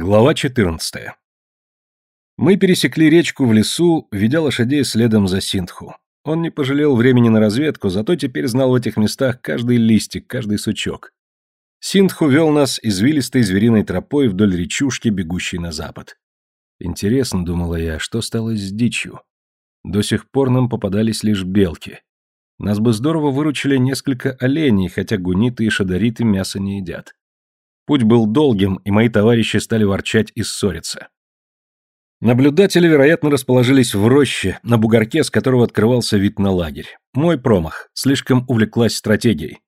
Глава 14. Мы пересекли речку в лесу, ведя лошадей следом за Синтху. Он не пожалел времени на разведку, зато теперь знал в этих местах каждый листик, каждый сучок. Синтху вел нас извилистой звериной тропой вдоль речушки, бегущей на запад. Интересно, думала я, что стало с дичью. До сих пор нам попадались лишь белки. Нас бы здорово выручили несколько оленей, хотя гуниты и шадариты мясо не едят. Путь был долгим, и мои товарищи стали ворчать и ссориться. Наблюдатели, вероятно, расположились в роще, на бугорке, с которого открывался вид на лагерь. Мой промах, слишком увлеклась стратегией.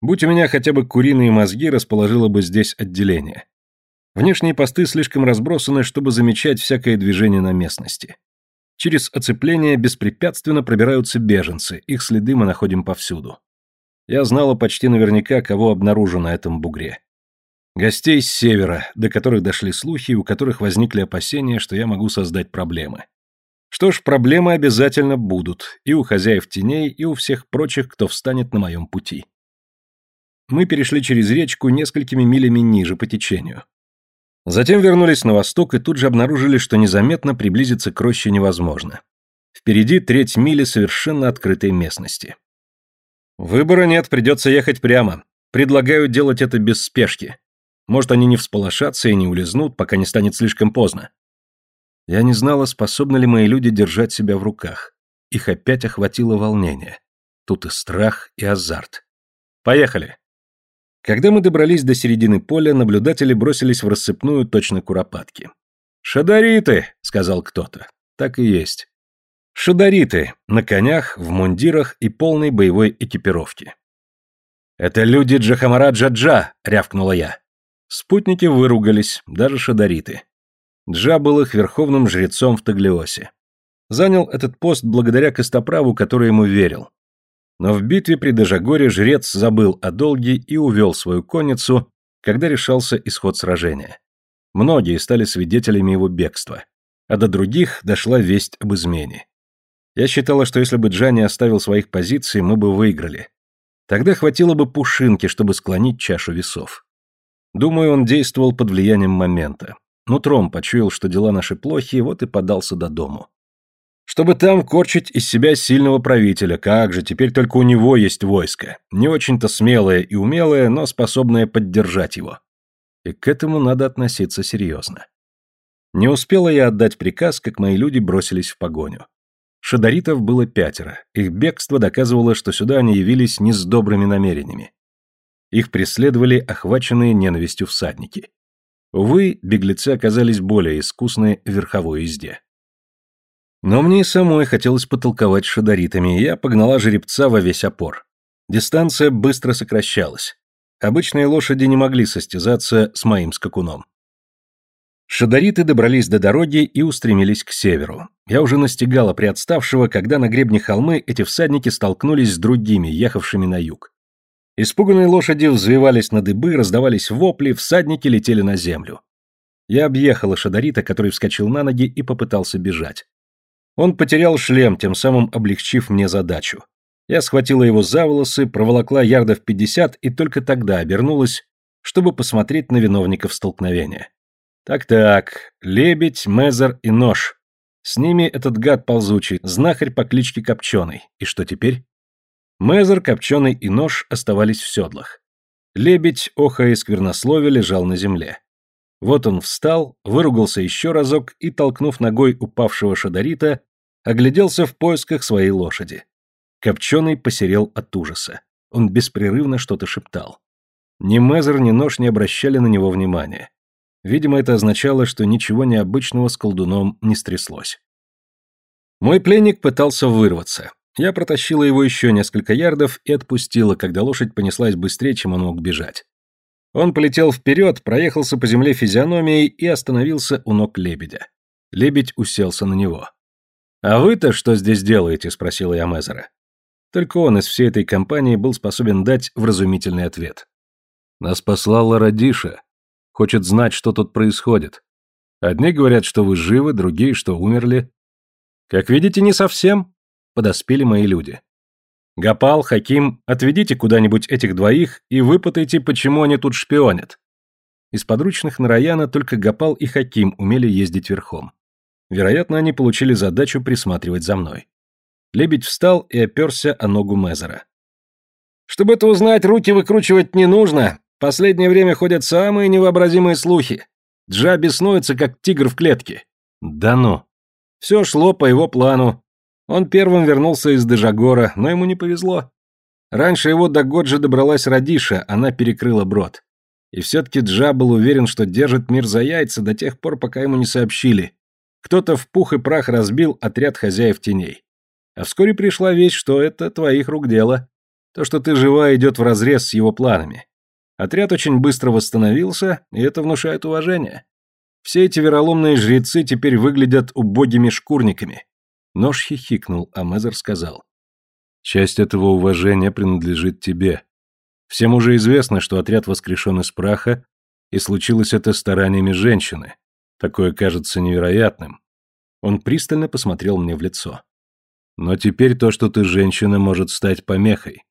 Будь у меня хотя бы куриные мозги, расположила бы здесь отделение. Внешние посты слишком разбросаны, чтобы замечать всякое движение на местности. Через оцепление беспрепятственно пробираются беженцы, их следы мы находим повсюду. Я знала почти наверняка, кого обнаружу на этом бугре. Гостей с севера, до которых дошли слухи, у которых возникли опасения, что я могу создать проблемы. Что ж, проблемы обязательно будут, и у хозяев теней, и у всех прочих, кто встанет на моем пути. Мы перешли через речку несколькими милями ниже по течению. Затем вернулись на восток и тут же обнаружили, что незаметно приблизиться к роще невозможно. Впереди треть мили совершенно открытой местности. Выбора нет, придется ехать прямо. Предлагаю делать это без спешки. Может, они не всполошатся и не улизнут, пока не станет слишком поздно. Я не знала, способны ли мои люди держать себя в руках. Их опять охватило волнение. Тут и страх, и азарт. Поехали. Когда мы добрались до середины поля, наблюдатели бросились в рассыпную точно куропатки. «Шадариты!» — сказал кто-то. Так и есть. Шадариты, на конях, в мундирах и полной боевой экипировке. «Это люди Джахамараджа-Джа!» — рявкнула я. Спутники выругались, даже шадариты. Джа был их верховным жрецом в Таглиосе. Занял этот пост благодаря Костоправу, который ему верил. Но в битве при Дежагоре жрец забыл о долге и увел свою конницу, когда решался исход сражения. Многие стали свидетелями его бегства, а до других дошла весть об измене. Я считала, что если бы Джа не оставил своих позиций, мы бы выиграли. Тогда хватило бы пушинки, чтобы склонить чашу весов. Думаю, он действовал под влиянием момента. Нутром почуял, что дела наши плохи, вот и подался до дому. Чтобы там корчить из себя сильного правителя, как же, теперь только у него есть войско. Не очень-то смелое и умелое, но способное поддержать его. И к этому надо относиться серьезно. Не успела я отдать приказ, как мои люди бросились в погоню. Шадаритов было пятеро. Их бегство доказывало, что сюда они явились не с добрыми намерениями. Их преследовали охваченные ненавистью всадники. Увы, беглецы оказались более искусны в верховой езде. Но мне и самой хотелось потолковать с шадаритами, и я погнала жеребца во весь опор. Дистанция быстро сокращалась. Обычные лошади не могли состязаться с моим скакуном. Шадариты добрались до дороги и устремились к северу. Я уже настигала приотставшего, когда на гребне холмы эти всадники столкнулись с другими, ехавшими на юг. Испуганные лошади взвивались на дыбы, раздавались вопли, всадники летели на землю. Я объехала Шадарита, который вскочил на ноги и попытался бежать. Он потерял шлем, тем самым облегчив мне задачу. Я схватила его за волосы, проволокла ярдов пятьдесят и только тогда обернулась, чтобы посмотреть на виновников столкновения. Так-так, лебедь, мезер и нож. С ними этот гад ползучий, знахарь по кличке Копченый. И что теперь? Мезер, Копченый и Нож оставались в седлах. Лебедь, охая и сквернословие, лежал на земле. Вот он встал, выругался еще разок и, толкнув ногой упавшего шадарита, огляделся в поисках своей лошади. Копченый посерел от ужаса. Он беспрерывно что-то шептал. Ни Мезер, ни Нож не обращали на него внимания. Видимо, это означало, что ничего необычного с колдуном не стряслось. Мой пленник пытался вырваться. Я протащила его еще несколько ярдов и отпустила, когда лошадь понеслась быстрее, чем он мог бежать. Он полетел вперед, проехался по земле физиономией и остановился у ног лебедя. Лебедь уселся на него. «А вы-то что здесь делаете?» – спросила я Мезера. Только он из всей этой компании был способен дать вразумительный ответ. «Нас послала Радиша. Хочет знать, что тут происходит. Одни говорят, что вы живы, другие, что умерли. Как видите, не совсем подоспели мои люди. «Гапал, Хаким, отведите куда-нибудь этих двоих и выпытайте, почему они тут шпионят». Из подручных Нараяна только Гапал и Хаким умели ездить верхом. Вероятно, они получили задачу присматривать за мной. Лебедь встал и оперся о ногу Мезера. «Чтобы это узнать, руки выкручивать не нужно. Последнее время ходят самые невообразимые слухи. Джа беснуется, как тигр в клетке». «Да ну». Все шло по его плану. Он первым вернулся из Дежагора, но ему не повезло. Раньше его до Годжи добралась Радиша, она перекрыла брод. И все-таки Джа был уверен, что держит мир за яйца до тех пор, пока ему не сообщили. Кто-то в пух и прах разбил отряд хозяев теней. А вскоре пришла весть, что это твоих рук дело. То, что ты жива, идет вразрез с его планами. Отряд очень быстро восстановился, и это внушает уважение. Все эти вероломные жрецы теперь выглядят убогими шкурниками. Нож хихикнул, а Мезер сказал. Часть этого уважения принадлежит тебе. Всем уже известно, что отряд воскрешен из праха, и случилось это стараниями женщины. Такое кажется невероятным. Он пристально посмотрел мне в лицо. Но теперь то, что ты женщина, может стать помехой.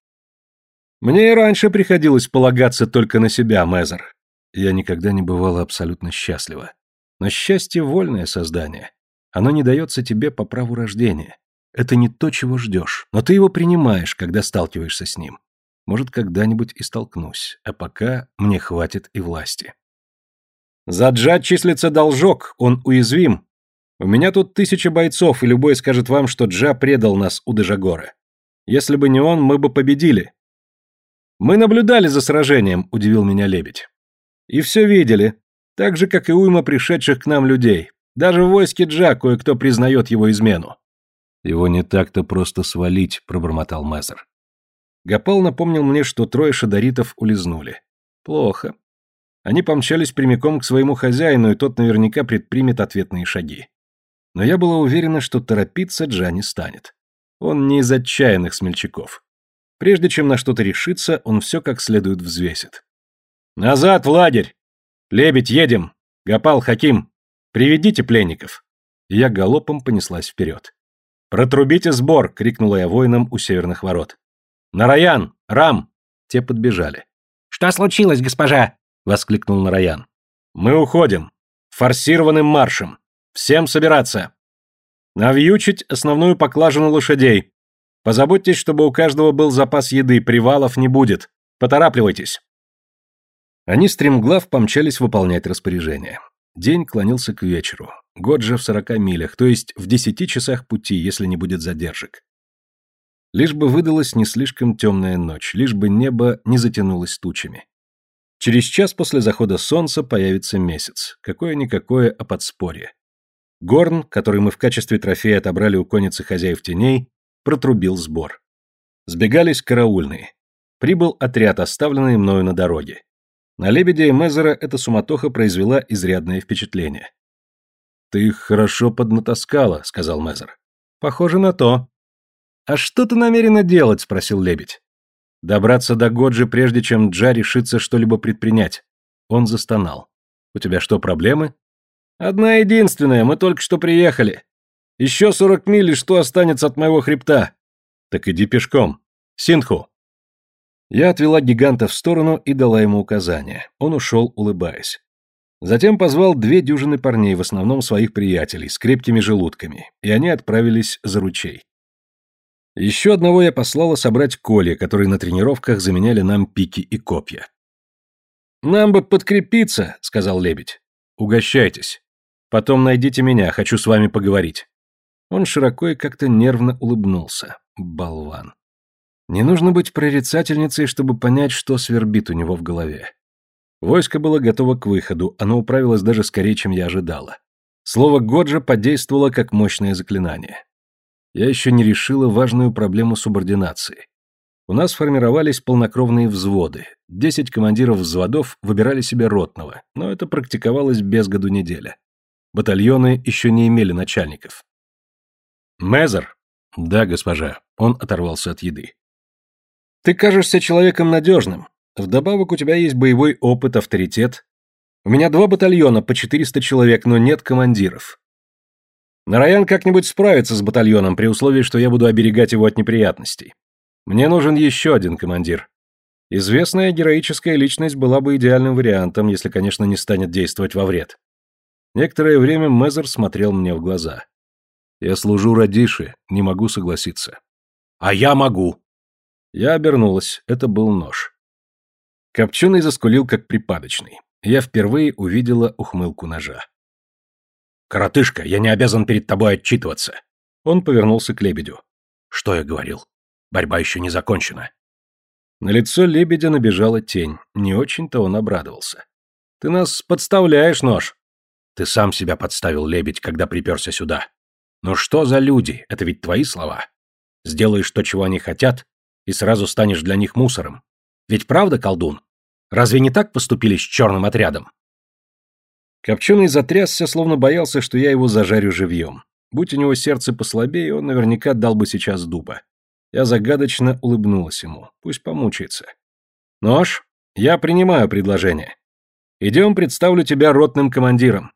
Мне и раньше приходилось полагаться только на себя, Мезер. Я никогда не бывала абсолютно счастлива. Но счастье — вольное создание. Оно не дается тебе по праву рождения. Это не то, чего ждешь, но ты его принимаешь, когда сталкиваешься с ним. Может, когда-нибудь и столкнусь, а пока мне хватит и власти. За Джа числится должок, он уязвим, у меня тут тысяча бойцов, и любой скажет вам, что Джа предал нас у Дежагора. Если бы не он, мы бы победили. Мы наблюдали за сражением, удивил меня лебедь. И все видели, так же, как и уйма пришедших к нам людей. Даже в войске Джа кое-кто признает его измену. Его не так-то просто свалить, пробормотал Мезер. Гапал напомнил мне, что трое шадаритов улизнули. Плохо. Они помчались прямиком к своему хозяину, и тот наверняка предпримет ответные шаги. Но я была уверена, что торопиться Джа не станет. Он не из отчаянных смельчаков. Прежде чем на что-то решиться, он все как следует взвесит. «Назад в лагерь! Лебедь, едем! Гапал, Хаким, приведите пленников!» И я галопом понеслась вперед. «Протрубите сбор!» — крикнула я воинам у северных ворот. «Нараян! Рам!» Те подбежали. «Что случилось, госпожа?» — воскликнул Нараян. «Мы уходим. Форсированным маршем. Всем собираться. Навьючить основную поклажину лошадей. Позаботьтесь, чтобы у каждого был запас еды, привалов не будет. Поторапливайтесь. Они стремглав помчались выполнять распоряжение. День клонился к вечеру. Год же в сорока милях, то есть в десяти часах пути, если не будет задержек. Лишь бы выдалась не слишком темная ночь, лишь бы небо не затянулось тучами. Через час после захода солнца появится месяц. Какое-никакое, а подспорье. Горн, который мы в качестве трофея отобрали у конницы хозяев теней, протрубил сбор. Сбегались караульные. Прибыл отряд, оставленный мною на дороге. На Лебедя и Мезера эта суматоха произвела изрядное впечатление. «Ты их хорошо поднатаскала», — сказал Мезер. «Похоже на то». «А что ты намерена делать?» — спросил Лебедь. «Добраться до Годжи, прежде чем Джа решится что-либо предпринять». Он застонал. «У тебя что, проблемы?» Одна единственная, мы только что приехали. Еще сорок миль, и что останется от моего хребта? Так иди пешком. Синху. Я отвела гиганта в сторону и дала ему указания. Он ушел, улыбаясь. Затем позвал две дюжины парней, в основном своих приятелей, с крепкими желудками, и они отправились за ручей. Еще одного я послала собрать Коли, которые на тренировках заменяли нам пики и копья. «Нам бы подкрепиться», — сказал лебедь. «Угощайтесь». Потом найдите меня, хочу с вами поговорить». Он широко и как-то нервно улыбнулся. Болван. Не нужно быть прорицательницей, чтобы понять, что свербит у него в голове. Войско было готово к выходу, оно управилось даже скорее, чем я ожидала. Слово «Годжа» подействовало как мощное заклинание. Я еще не решила важную проблему субординации. У нас формировались полнокровные взводы. Десять командиров взводов выбирали себе ротного, но это практиковалось без году неделя. Батальоны еще не имели начальников. «Мезер!» «Да, госпожа». Он оторвался от еды. «Ты кажешься человеком надежным. Вдобавок у тебя есть боевой опыт, авторитет. У меня два батальона по 400 человек, но нет командиров. Нараян как-нибудь справится с батальоном при условии, что я буду оберегать его от неприятностей. Мне нужен еще один командир. Известная героическая личность была бы идеальным вариантом, если, конечно, не станет действовать во вред. Некоторое время Мезер смотрел мне в глаза. Я служу Радиши, не могу согласиться. А я могу. Я обернулась, это был нож. Копченый заскулил, как припадочный. Я впервые увидела ухмылку ножа. «Коротышка, я не обязан перед тобой отчитываться». Он повернулся к лебедю. «Что я говорил? Борьба еще не закончена. На лицо лебедя набежала тень. Не очень-то он обрадовался. «Ты нас подставляешь, нож!» «Ты сам себя подставил, лебедь, когда приперся сюда. Но что за люди? Это ведь твои слова. Сделаешь то, чего они хотят, и сразу станешь для них мусором. Ведь правда, колдун? Разве не так поступили с черным отрядом?» Копченый затрясся, словно боялся, что я его зажарю живьем. Будь у него сердце послабее, он наверняка дал бы сейчас дуба. Я загадочно улыбнулась ему. Пусть помучается. Нож, я принимаю предложение. Идем, представлю тебя ротным командиром.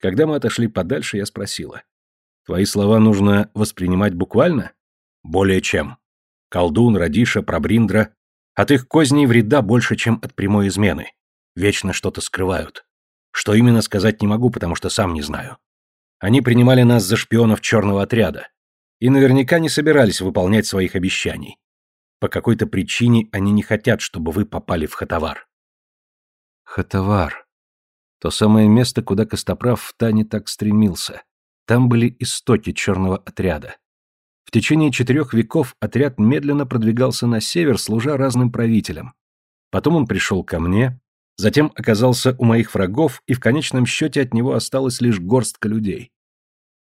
Когда мы отошли подальше, я спросила. Твои слова нужно воспринимать буквально? Более чем. Колдун, Радиша, Пробриндра. От их козней вреда больше, чем от прямой измены. Вечно что-то скрывают. Что именно сказать не могу, потому что сам не знаю. Они принимали нас за шпионов черного отряда и наверняка не собирались выполнять своих обещаний. По какой-то причине они не хотят, чтобы вы попали в Хатавар. Хатавар. То самое место, куда Костоправ в Тане так стремился. Там были истоки черного отряда. В течение четырех веков отряд медленно продвигался на север, служа разным правителям. Потом он пришел ко мне, затем оказался у моих врагов, и в конечном счете от него осталась лишь горстка людей.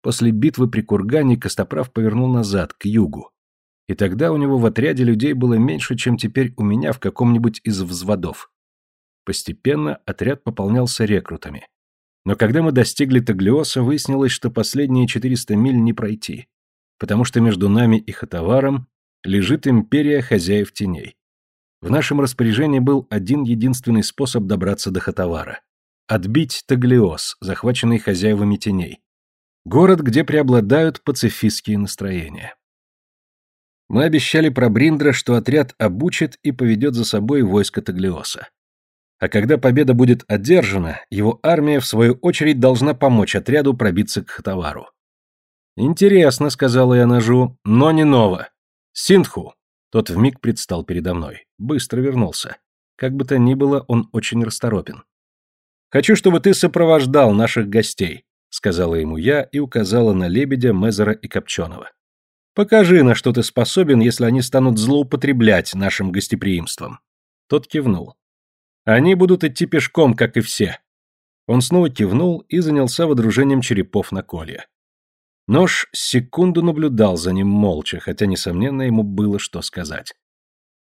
После битвы при Кургане Костоправ повернул назад, к югу. И тогда у него в отряде людей было меньше, чем теперь у меня в каком-нибудь из взводов. Постепенно отряд пополнялся рекрутами. Но когда мы достигли Таглиоса, выяснилось, что последние 400 миль не пройти, потому что между нами и Хатаваром лежит империя хозяев теней. В нашем распоряжении был один единственный способ добраться до Хатавара — отбить Таглиос, захваченный хозяевами теней, Город, где преобладают пацифистские настроения. Мы обещали про Бриндра, что отряд обучит и поведет за собой войско Таглиоса. А когда победа будет одержана, его армия, в свою очередь, должна помочь отряду пробиться к Хатавару. «Интересно», — сказала я ножу, — «но не ново. Синдху». Тот вмиг предстал передо мной. Быстро вернулся. Как бы то ни было, он очень расторопен. «Хочу, чтобы ты сопровождал наших гостей. — сказала ему я и указала на лебедя, Мезера и Копченого. «Покажи, на что ты способен, если они станут злоупотреблять нашим гостеприимством». Тот кивнул. «Они будут идти пешком, как и все». Он снова кивнул и занялся водружением черепов на колья. Нож секунду наблюдал за ним молча, хотя, несомненно, ему было что сказать.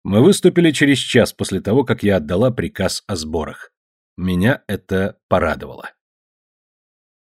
Мы выступили через час после того, как я отдала приказ о сборах. Меня это порадовало.